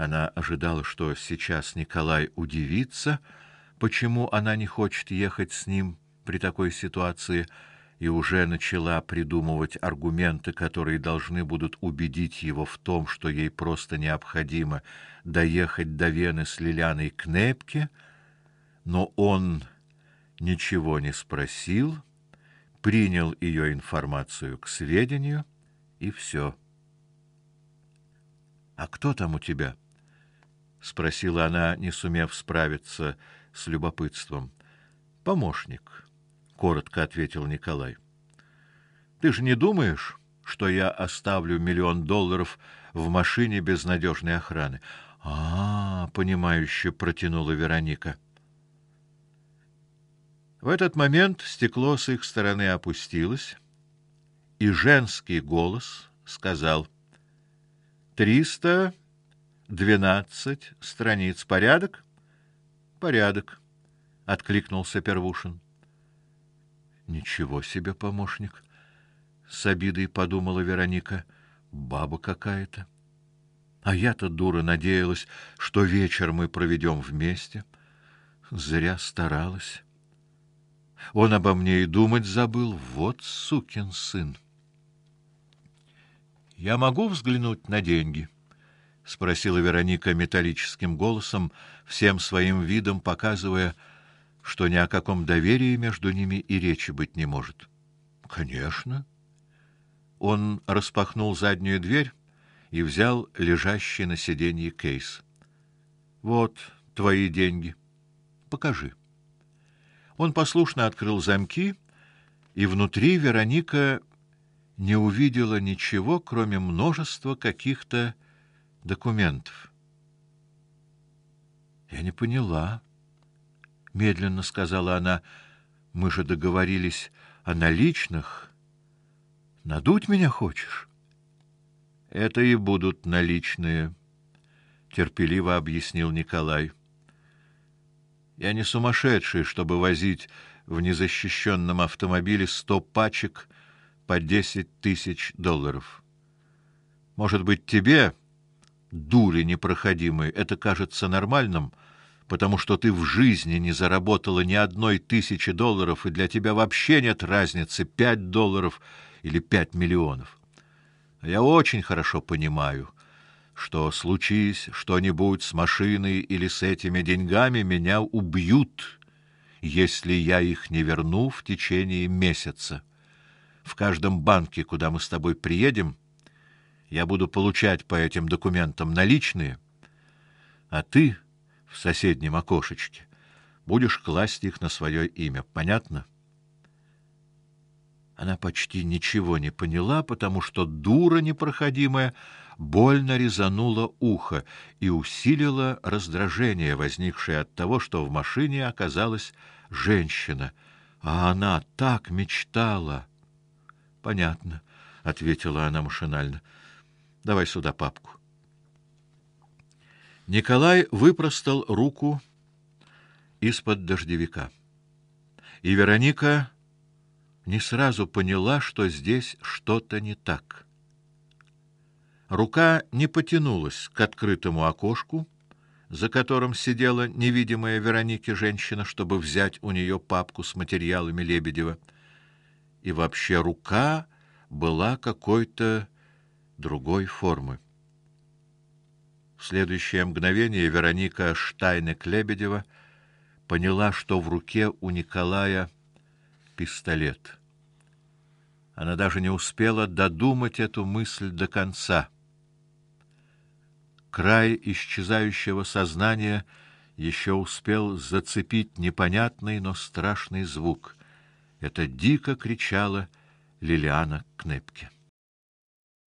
Она ожидала, что сейчас Николай удивится, почему она не хочет ехать с ним при такой ситуации, и уже начала придумывать аргументы, которые должны будут убедить его в том, что ей просто необходимо доехать до Вены с Лиляной к Непке, но он ничего не спросил, принял ее информацию к сведению и все. А кто там у тебя? Спросила она, не сумев справиться с любопытством. Помощник, коротко ответил Николай. Ты же не думаешь, что я оставлю миллион долларов в машине без надежной охраны? А, -а, понимающе протянула Вероника. В этот момент стекло с их стороны опустилось, и женский голос сказал: «Триста двенадцать страниц. Порядок?» «Порядок», — откликнулся Первушин. «Ничего себе помощник!» — с обидой подумала Вероника. «Баба какая-то. А я-то, дура, надеялась, что вечер мы проведем вместе. Зря старалась. Он обо мне и думать забыл. Вот сукин сын!» «Я могу взглянуть на деньги?» Спросила Вероника металлическим голосом, всем своим видом показывая, что ни о каком доверии между ними и речи быть не может. Конечно. Он распахнул заднюю дверь и взял лежащий на сиденье кейс. Вот твои деньги. Покажи. Он послушно открыл замки, и внутри Вероника не увидела ничего, кроме множества каких-то документов. Я не поняла, медленно сказала она. Мы же договорились о наличных. Надуть меня хочешь? Это и будут наличные, терпеливо объяснил Николай. Я не сумасшедший, чтобы возить в незащищенном автомобиле сто пачек по десять тысяч долларов. Может быть, тебе дури непроходимой, это кажется нормальным, потому что ты в жизни не заработала ни одной тысячи долларов, и для тебя вообще нет разницы пять долларов или пять миллионов. А я очень хорошо понимаю, что случись что-нибудь с машиной или с этими деньгами, меня убьют, если я их не верну в течение месяца. В каждом банке, куда мы с тобой приедем, я буду получать по этим документам наличные, а ты в соседнем окошечке будешь класть их на свое имя. Понятно? Она почти ничего не поняла, потому что дура непроходимая больно резанула ухо и усилила раздражение, возникшее от того, что в машине оказалась женщина, а она так мечтала. Понятно, ответила она машинально. Давай сюда папку. Николай выпростал руку из-под дождевика. И Вероника не сразу поняла, что здесь что-то не так. Рука не потянулась к открытому окошку, за которым сидела невидимая Веронике женщина, чтобы взять у нее папку с материалами Лебедева. И вообще рука была какой-то другой формы. В следующее мгновение Вероника Штайнек-Лебедева поняла, что в руке у Николая пистолет. Она даже не успела додумать эту мысль до конца. Край исчезающего сознания еще успел зацепить непонятный, но страшный звук. Это дико кричала Лилиана Кнепке.